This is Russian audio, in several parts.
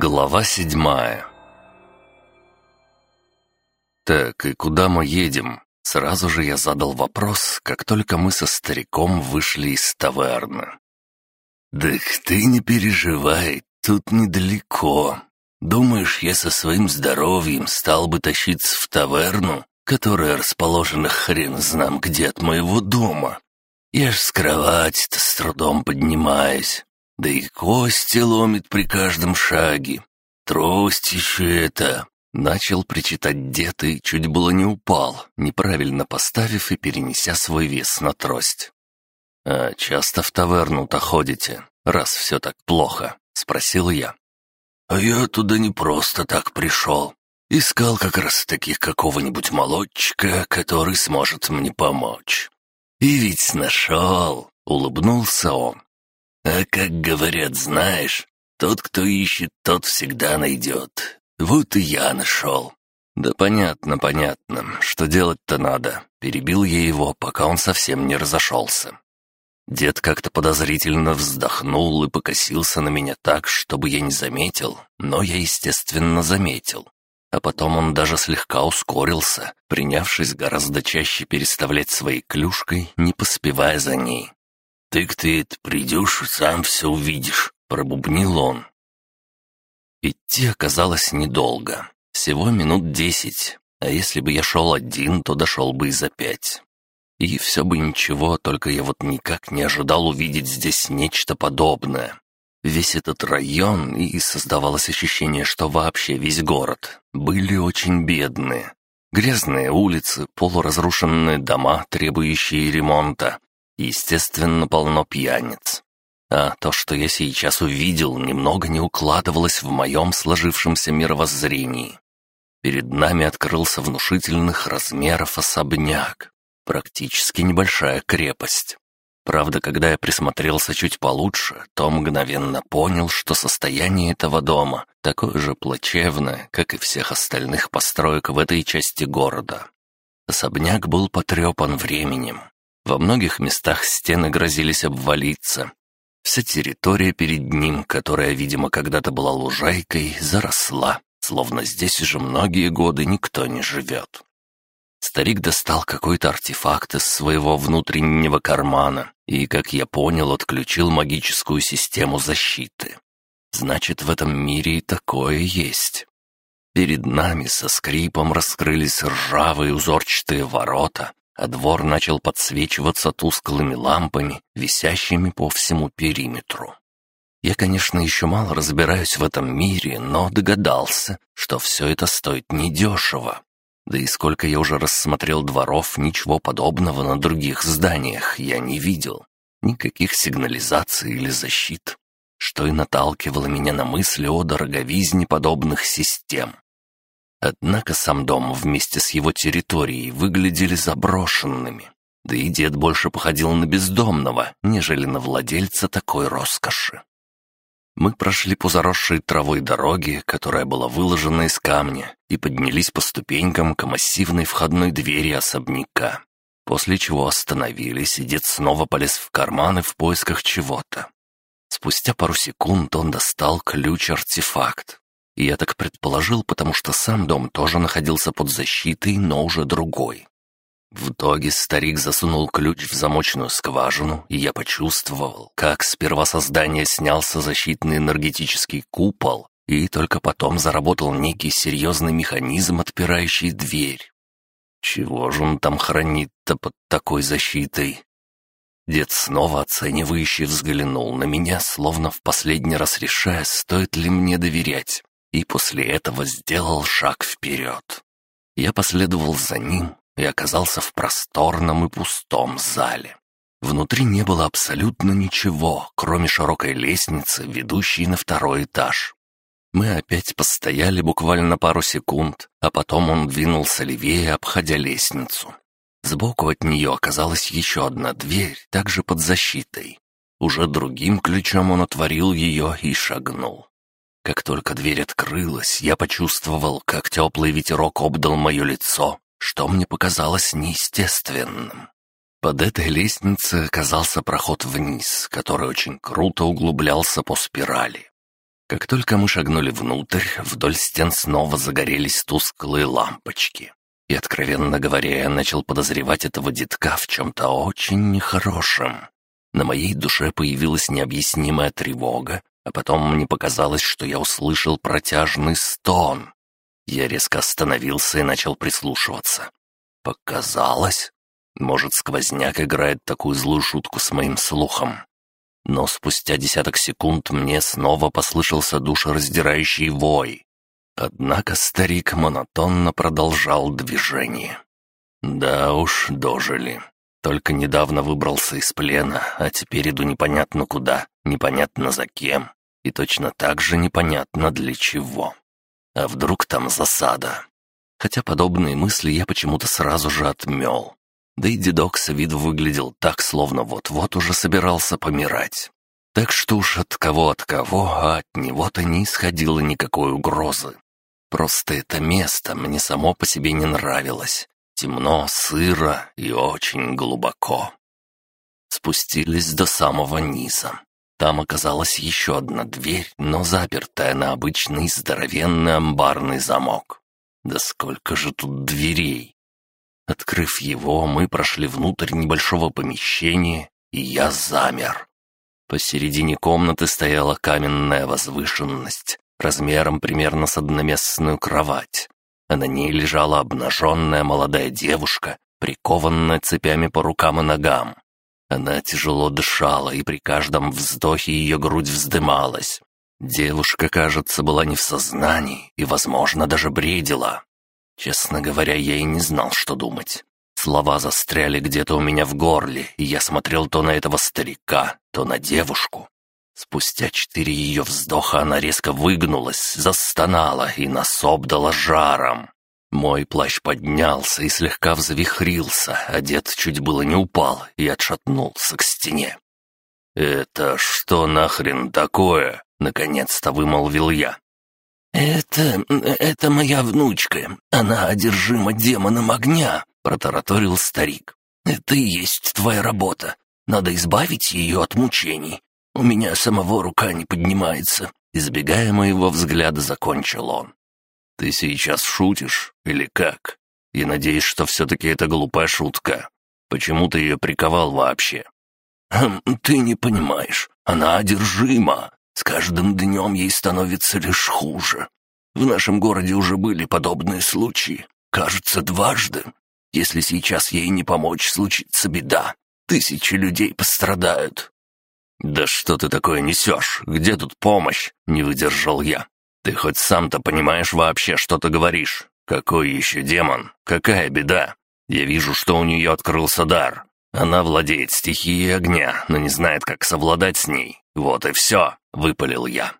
Глава седьмая «Так, и куда мы едем?» Сразу же я задал вопрос, как только мы со стариком вышли из таверны. «Так ты не переживай, тут недалеко. Думаешь, я со своим здоровьем стал бы тащиться в таверну, которая расположена хрен знам где от моего дома? Я ж с кровати-то с трудом поднимаюсь, да и кости ломит при каждом шаге. Трость еще это. Начал причитать дед и чуть было не упал, неправильно поставив и перенеся свой вес на трость. «А часто в таверну-то ходите, раз все так плохо?» — спросил я. «А я туда не просто так пришел. Искал как раз таких какого-нибудь молодчика, который сможет мне помочь. И ведь нашел!» — улыбнулся он. «А как говорят, знаешь, тот, кто ищет, тот всегда найдет. Вот и я нашел». «Да понятно, понятно. Что делать-то надо?» Перебил я его, пока он совсем не разошелся. Дед как-то подозрительно вздохнул и покосился на меня так, чтобы я не заметил, но я, естественно, заметил. А потом он даже слегка ускорился, принявшись гораздо чаще переставлять своей клюшкой, не поспевая за ней. «Так ты придешь, сам все увидишь», — пробубнил он. Идти оказалось недолго, всего минут десять, а если бы я шел один, то дошел бы и за пять. И все бы ничего, только я вот никак не ожидал увидеть здесь нечто подобное. Весь этот район, и создавалось ощущение, что вообще весь город, были очень бедные. Грязные улицы, полуразрушенные дома, требующие ремонта. Естественно, полно пьяниц. А то, что я сейчас увидел, немного не укладывалось в моем сложившемся мировоззрении. Перед нами открылся внушительных размеров особняк. Практически небольшая крепость. Правда, когда я присмотрелся чуть получше, то мгновенно понял, что состояние этого дома такое же плачевное, как и всех остальных построек в этой части города. Особняк был потрепан временем. Во многих местах стены грозились обвалиться. Вся территория перед ним, которая, видимо, когда-то была лужайкой, заросла, словно здесь уже многие годы никто не живет. Старик достал какой-то артефакт из своего внутреннего кармана и, как я понял, отключил магическую систему защиты. Значит, в этом мире и такое есть. Перед нами со скрипом раскрылись ржавые узорчатые ворота, а двор начал подсвечиваться тусклыми лампами, висящими по всему периметру. Я, конечно, еще мало разбираюсь в этом мире, но догадался, что все это стоит недешево. Да и сколько я уже рассмотрел дворов, ничего подобного на других зданиях я не видел. Никаких сигнализаций или защит, что и наталкивало меня на мысли о дороговизне подобных систем. Однако сам дом вместе с его территорией выглядели заброшенными. Да и дед больше походил на бездомного, нежели на владельца такой роскоши. Мы прошли по заросшей травой дороге, которая была выложена из камня, и поднялись по ступенькам к массивной входной двери особняка. После чего остановились, и дед снова полез в карманы в поисках чего-то. Спустя пару секунд он достал ключ-артефакт. И я так предположил, потому что сам дом тоже находился под защитой, но уже другой. В итоге старик засунул ключ в замочную скважину, и я почувствовал, как сперва создания снялся защитный энергетический купол, и только потом заработал некий серьезный механизм, отпирающий дверь. Чего же он там хранит-то под такой защитой? Дед снова оценивающе взглянул на меня, словно в последний раз решая, стоит ли мне доверять, и после этого сделал шаг вперед. Я последовал за ним, и оказался в просторном и пустом зале. Внутри не было абсолютно ничего, кроме широкой лестницы, ведущей на второй этаж. Мы опять постояли буквально пару секунд, а потом он двинулся левее, обходя лестницу. Сбоку от нее оказалась еще одна дверь, также под защитой. Уже другим ключом он отворил ее и шагнул. Как только дверь открылась, я почувствовал, как теплый ветерок обдал мое лицо, что мне показалось неестественным. Под этой лестницей оказался проход вниз, который очень круто углублялся по спирали. Как только мы шагнули внутрь, вдоль стен снова загорелись тусклые лампочки. И, откровенно говоря, я начал подозревать этого детка в чем-то очень нехорошем. На моей душе появилась необъяснимая тревога, а потом мне показалось, что я услышал протяжный стон. Я резко остановился и начал прислушиваться. Показалось? Может, сквозняк играет такую злую шутку с моим слухом. Но спустя десяток секунд мне снова послышался душераздирающий вой. Однако старик монотонно продолжал движение. Да уж, дожили. Только недавно выбрался из плена, а теперь иду непонятно куда, непонятно за кем, и точно так же непонятно для чего. А вдруг там засада? Хотя подобные мысли я почему-то сразу же отмел. Да и дедок с виду выглядел так, словно вот-вот уже собирался помирать. Так что уж от кого от кого, а от него-то не исходило никакой угрозы. Просто это место мне само по себе не нравилось. Темно, сыро и очень глубоко. Спустились до самого низа. Там оказалась еще одна дверь, но запертая на обычный здоровенный амбарный замок. Да сколько же тут дверей! Открыв его, мы прошли внутрь небольшого помещения, и я замер. Посередине комнаты стояла каменная возвышенность, размером примерно с одноместную кровать, а на ней лежала обнаженная молодая девушка, прикованная цепями по рукам и ногам. Она тяжело дышала, и при каждом вздохе ее грудь вздымалась. Девушка, кажется, была не в сознании и, возможно, даже бредила. Честно говоря, я и не знал, что думать. Слова застряли где-то у меня в горле, и я смотрел то на этого старика, то на девушку. Спустя четыре ее вздоха она резко выгнулась, застонала и нас обдала жаром. Мой плащ поднялся и слегка взвихрился, а дед чуть было не упал и отшатнулся к стене. «Это что нахрен такое?» — наконец-то вымолвил я. «Это... это моя внучка. Она одержима демоном огня», — протараторил старик. «Это и есть твоя работа. Надо избавить ее от мучений. У меня самого рука не поднимается». Избегая моего взгляда, закончил он. «Ты сейчас шутишь? Или как? Я надеюсь, что все-таки это глупая шутка. Почему ты ее приковал вообще?» хм, «Ты не понимаешь. Она одержима. С каждым днем ей становится лишь хуже. В нашем городе уже были подобные случаи. Кажется, дважды. Если сейчас ей не помочь, случится беда. Тысячи людей пострадают». «Да что ты такое несешь? Где тут помощь?» — не выдержал я. «Ты хоть сам-то понимаешь вообще, что ты говоришь? Какой еще демон? Какая беда? Я вижу, что у нее открылся дар. Она владеет стихией огня, но не знает, как совладать с ней. Вот и все», — выпалил я.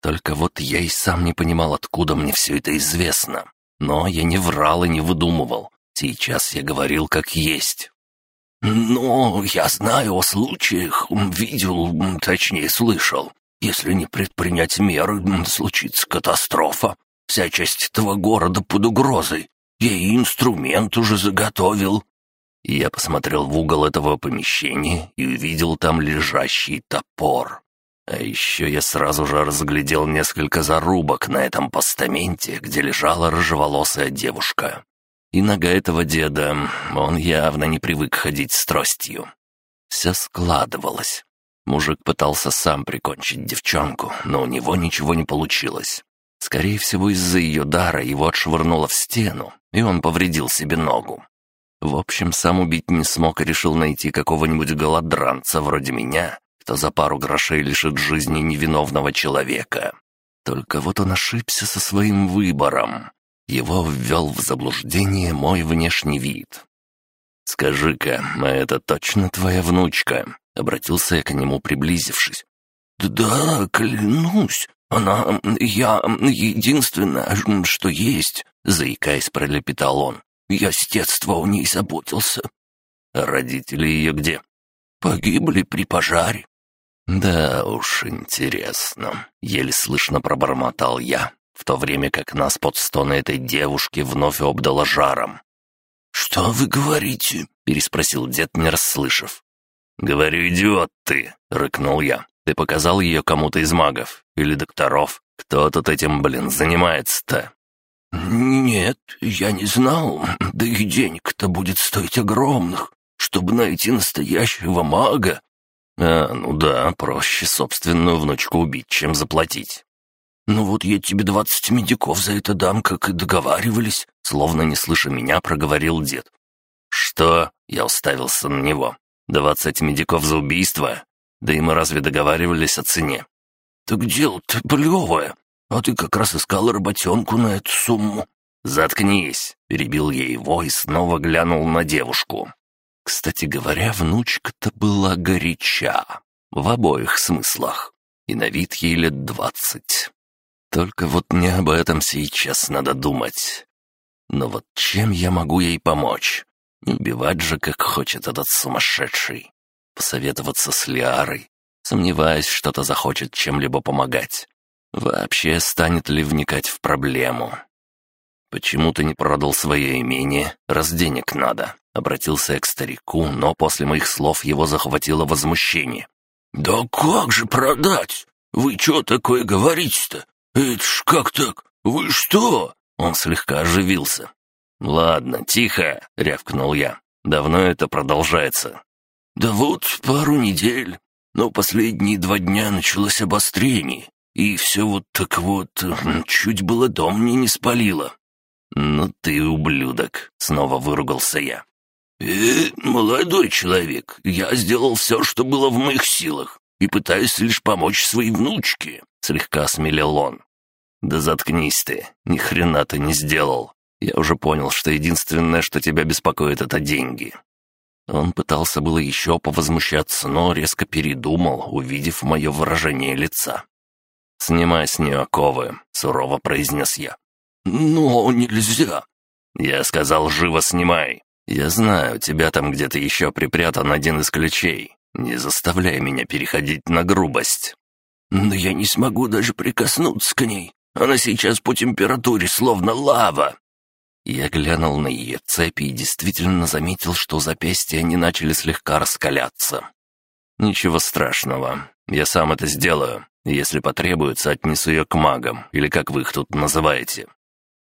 Только вот я и сам не понимал, откуда мне все это известно. Но я не врал и не выдумывал. Сейчас я говорил как есть. «Ну, я знаю о случаях, видел, точнее слышал. Если не предпринять меры, случится катастрофа. Вся часть этого города под угрозой. Я и инструмент уже заготовил». Я посмотрел в угол этого помещения и увидел там лежащий топор. А еще я сразу же разглядел несколько зарубок на этом постаменте, где лежала рыжеволосая девушка. И нога этого деда, он явно не привык ходить с тростью. Все складывалось. Мужик пытался сам прикончить девчонку, но у него ничего не получилось. Скорее всего, из-за ее дара его отшвырнуло в стену, и он повредил себе ногу. В общем, сам убить не смог и решил найти какого-нибудь голодранца вроде меня, кто за пару грошей лишит жизни невиновного человека. Только вот он ошибся со своим выбором. Его ввел в заблуждение мой внешний вид. «Скажи-ка, а это точно твоя внучка?» — обратился я к нему, приблизившись. «Да, клянусь, она... я... единственное, что есть», — заикаясь, пролепетал он. «Я с детства у ней заботился». «Родители ее где?» «Погибли при пожаре. «Да уж, интересно», — еле слышно пробормотал я, в то время как нас под стоны этой девушки вновь обдало жаром. «Что вы говорите?» — переспросил дед, не расслышав. «Говорю, идиот ты!» — рыкнул я. Ты показал ее кому-то из магов? Или докторов? Кто тут этим, блин, занимается-то?» «Нет, я не знал. Да и денег-то будет стоить огромных, чтобы найти настоящего мага». «А, ну да, проще собственную внучку убить, чем заплатить». «Ну вот я тебе двадцать медиков за это дам, как и договаривались», словно не слыша меня, проговорил дед. «Что?» — я уставился на него. «Двадцать медиков за убийство? Да и мы разве договаривались о цене?» «Так дело-то плевое. А ты как раз искал работенку на эту сумму». «Заткнись!» — перебил я его и снова глянул на девушку. Кстати говоря, внучка-то была горяча. В обоих смыслах. И на вид ей лет двадцать. Только вот не об этом сейчас надо думать. Но вот чем я могу ей помочь? Не убивать же, как хочет этот сумасшедший. Посоветоваться с Лиарой. Сомневаюсь, что-то захочет чем-либо помогать. Вообще, станет ли вникать в проблему? «Почему ты не продал свое имение, раз денег надо?» Обратился я к старику, но после моих слов его захватило возмущение. «Да как же продать? Вы что такое говорите-то? Это ж как так? Вы что?» Он слегка оживился. «Ладно, тихо!» — рявкнул я. «Давно это продолжается?» «Да вот пару недель. Но последние два дня началось обострение. И все вот так вот, чуть было дом мне не спалило». «Ну ты ублюдок!» — снова выругался я. «Э, молодой человек, я сделал все, что было в моих силах, и пытаюсь лишь помочь своей внучке», — слегка осмелел он. «Да заткнись ты, ни хрена ты не сделал. Я уже понял, что единственное, что тебя беспокоит, это деньги. Он пытался было еще повозмущаться, но резко передумал, увидев мое выражение лица. «Снимай с нее оковы», — сурово произнес я. «Но нельзя». «Я сказал, живо снимай. Я знаю, у тебя там где-то еще припрятан один из ключей. Не заставляй меня переходить на грубость». «Но я не смогу даже прикоснуться к ней. Она сейчас по температуре словно лава». Я глянул на ее цепи и действительно заметил, что запястья они начали слегка раскаляться. «Ничего страшного. Я сам это сделаю. Если потребуется, отнесу ее к магам, или как вы их тут называете».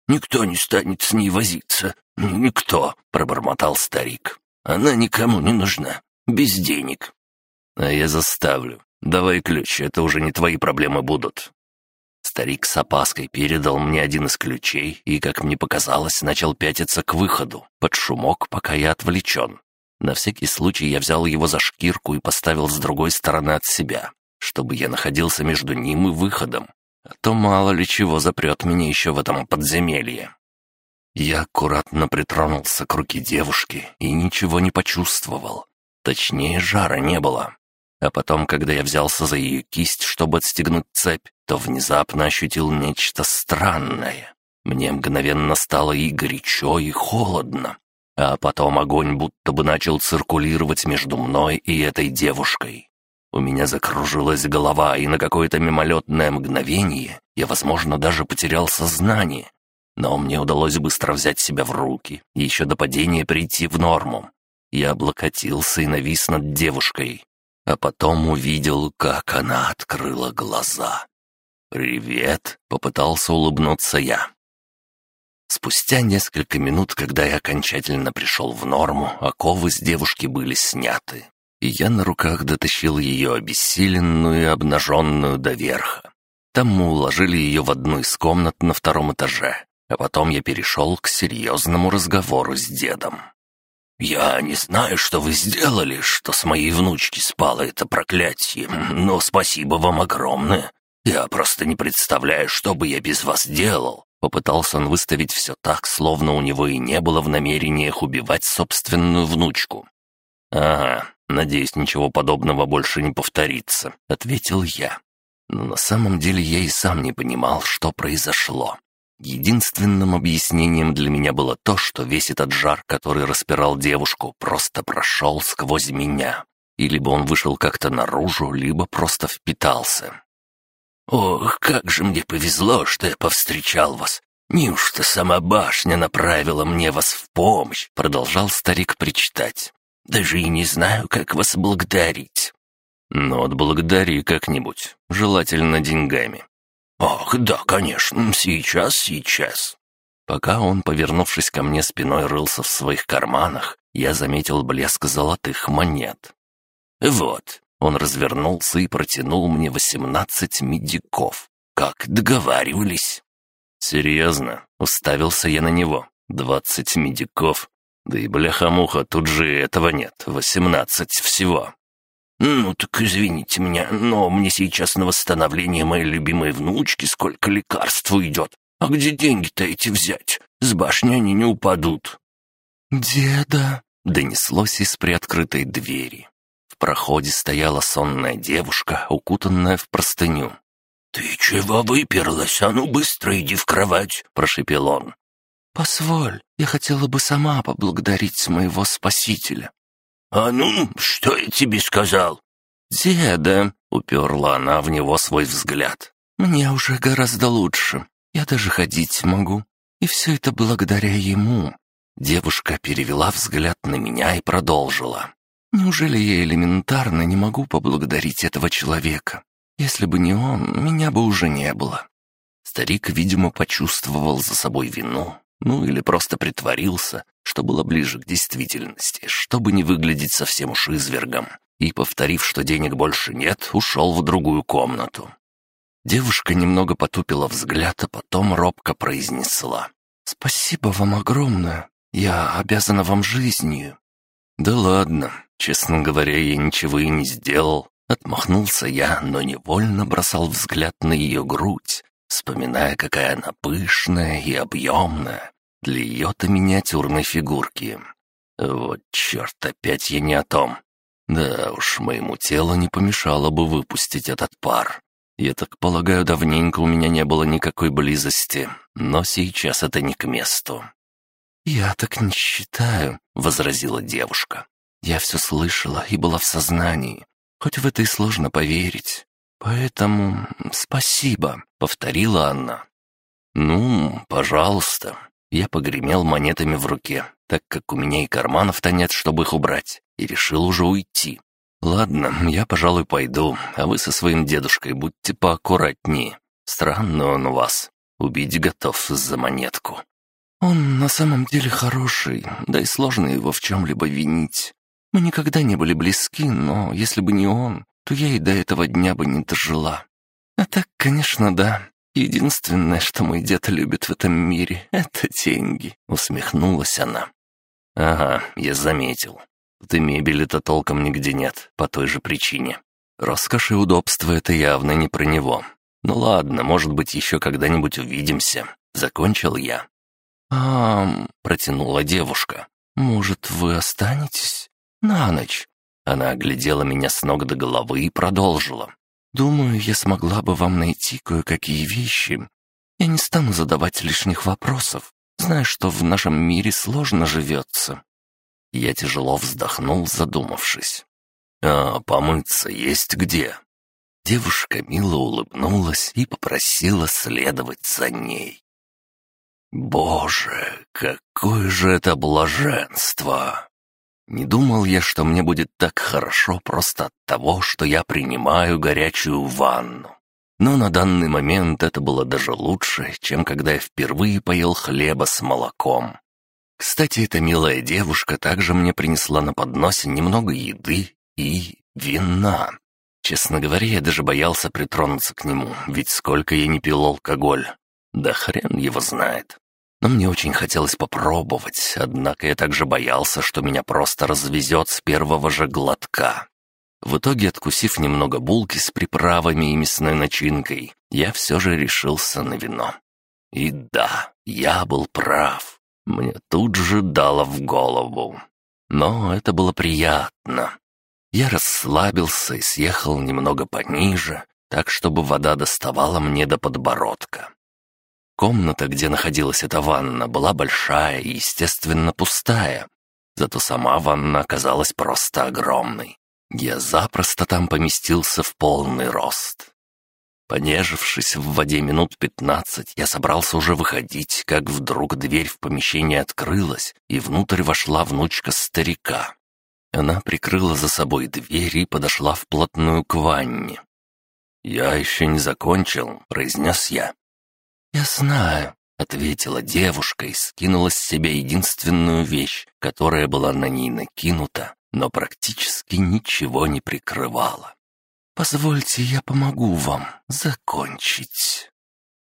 «Никто не станет с ней возиться. Никто», — пробормотал старик. «Она никому не нужна. Без денег». «А я заставлю. Давай ключ, это уже не твои проблемы будут. Старик с опаской передал мне один из ключей и, как мне показалось, начал пятиться к выходу, под шумок, пока я отвлечен. На всякий случай я взял его за шкирку и поставил с другой стороны от себя, чтобы я находился между ним и выходом, а то мало ли чего запрет меня еще в этом подземелье. Я аккуратно притронулся к руке девушки и ничего не почувствовал. Точнее, жара не было. А потом, когда я взялся за ее кисть, чтобы отстегнуть цепь, то внезапно ощутил нечто странное. Мне мгновенно стало и горячо, и холодно. А потом огонь будто бы начал циркулировать между мной и этой девушкой. У меня закружилась голова, и на какое-то мимолетное мгновение я, возможно, даже потерял сознание. Но мне удалось быстро взять себя в руки и еще до падения прийти в норму. Я облокотился и навис над девушкой, а потом увидел, как она открыла глаза. «Привет!» — попытался улыбнуться я. Спустя несколько минут, когда я окончательно пришел в норму, оковы с девушки были сняты, и я на руках дотащил ее обессиленную и обнаженную до верха. Там мы уложили ее в одну из комнат на втором этаже, а потом я перешел к серьезному разговору с дедом. «Я не знаю, что вы сделали, что с моей внучки спало это проклятие, но спасибо вам огромное. Я просто не представляю, что бы я без вас делал». Попытался он выставить все так, словно у него и не было в намерениях убивать собственную внучку. «Ага, надеюсь, ничего подобного больше не повторится», — ответил я. Но на самом деле я и сам не понимал, что произошло. Единственным объяснением для меня было то, что весь этот жар, который распирал девушку, просто прошел сквозь меня. И либо он вышел как-то наружу, либо просто впитался. «Ох, как же мне повезло, что я повстречал вас! Неужто сама башня направила мне вас в помощь?» Продолжал старик причитать. «Даже и не знаю, как вас благодарить». «Ну, отблагодари как-нибудь, желательно деньгами». «Ах, да, конечно, сейчас, сейчас». Пока он, повернувшись ко мне спиной, рылся в своих карманах, я заметил блеск золотых монет. «Вот», — он развернулся и протянул мне восемнадцать медиков. «Как договаривались». «Серьезно?» — уставился я на него. «Двадцать медиков? Да и бляха-муха, тут же этого нет. Восемнадцать всего». «Ну так извините меня, но мне сейчас на восстановление моей любимой внучки сколько лекарств уйдет. А где деньги-то эти взять? С башни они не упадут». «Деда!» — донеслось из приоткрытой двери. В проходе стояла сонная девушка, укутанная в простыню. «Ты чего выперлась? А ну быстро иди в кровать!» — прошепел он. «Позволь, я хотела бы сама поблагодарить моего спасителя». «А ну, что я тебе сказал?» «Деда», — уперла она в него свой взгляд, — «мне уже гораздо лучше. Я даже ходить могу. И все это благодаря ему». Девушка перевела взгляд на меня и продолжила. «Неужели я элементарно не могу поблагодарить этого человека? Если бы не он, меня бы уже не было». Старик, видимо, почувствовал за собой вину, ну или просто притворился, что было ближе к действительности, чтобы не выглядеть совсем уж извергом, и, повторив, что денег больше нет, ушел в другую комнату. Девушка немного потупила взгляд, а потом робко произнесла. «Спасибо вам огромное. Я обязана вам жизнью». «Да ладно. Честно говоря, я ничего и не сделал. Отмахнулся я, но невольно бросал взгляд на ее грудь, вспоминая, какая она пышная и объемная для ее-то миниатюрной фигурки. Вот черт, опять я не о том. Да уж, моему телу не помешало бы выпустить этот пар. Я так полагаю, давненько у меня не было никакой близости, но сейчас это не к месту. «Я так не считаю», — возразила девушка. «Я все слышала и была в сознании хоть в это и сложно поверить. Поэтому спасибо», — повторила она. «Ну, пожалуйста». Я погремел монетами в руке, так как у меня и карманов-то нет, чтобы их убрать, и решил уже уйти. «Ладно, я, пожалуй, пойду, а вы со своим дедушкой будьте поаккуратнее. Странно он у вас. Убить готов за монетку». «Он на самом деле хороший, да и сложно его в чем-либо винить. Мы никогда не были близки, но если бы не он, то я и до этого дня бы не дожила. А так, конечно, да. Единственное, что мой дед любит в этом мире, — это деньги», — усмехнулась она. «Ага, я заметил. Тут мебели-то толком нигде нет, по той же причине. Роскошь и удобство — это явно не про него. Ну ладно, может быть, еще когда-нибудь увидимся. Закончил я. «А, — протянула девушка, — может, вы останетесь?» «На ночь». Она оглядела меня с ног до головы и продолжила. «Думаю, я смогла бы вам найти кое-какие вещи. Я не стану задавать лишних вопросов, зная, что в нашем мире сложно живется». Я тяжело вздохнул, задумавшись. «А помыться есть где?» Девушка мило улыбнулась и попросила следовать за ней. «Боже, какое же это блаженство!» Не думал я, что мне будет так хорошо просто от того, что я принимаю горячую ванну. Но на данный момент это было даже лучше, чем когда я впервые поел хлеба с молоком. Кстати, эта милая девушка также мне принесла на подносе немного еды и вина. Честно говоря, я даже боялся притронуться к нему, ведь сколько я не пил алкоголь. Да хрен его знает но мне очень хотелось попробовать, однако я также боялся, что меня просто развезет с первого же глотка. В итоге, откусив немного булки с приправами и мясной начинкой, я все же решился на вино. И да, я был прав. Мне тут же дало в голову. Но это было приятно. Я расслабился и съехал немного пониже, так, чтобы вода доставала мне до подбородка. Комната, где находилась эта ванна, была большая и, естественно, пустая. Зато сама ванна оказалась просто огромной. Я запросто там поместился в полный рост. Понежившись в воде минут пятнадцать, я собрался уже выходить, как вдруг дверь в помещение открылась, и внутрь вошла внучка старика. Она прикрыла за собой дверь и подошла вплотную к ванне. «Я еще не закончил», — произнес я. «Я знаю», — ответила девушка и скинула с себя единственную вещь, которая была на ней накинута, но практически ничего не прикрывала. «Позвольте, я помогу вам закончить».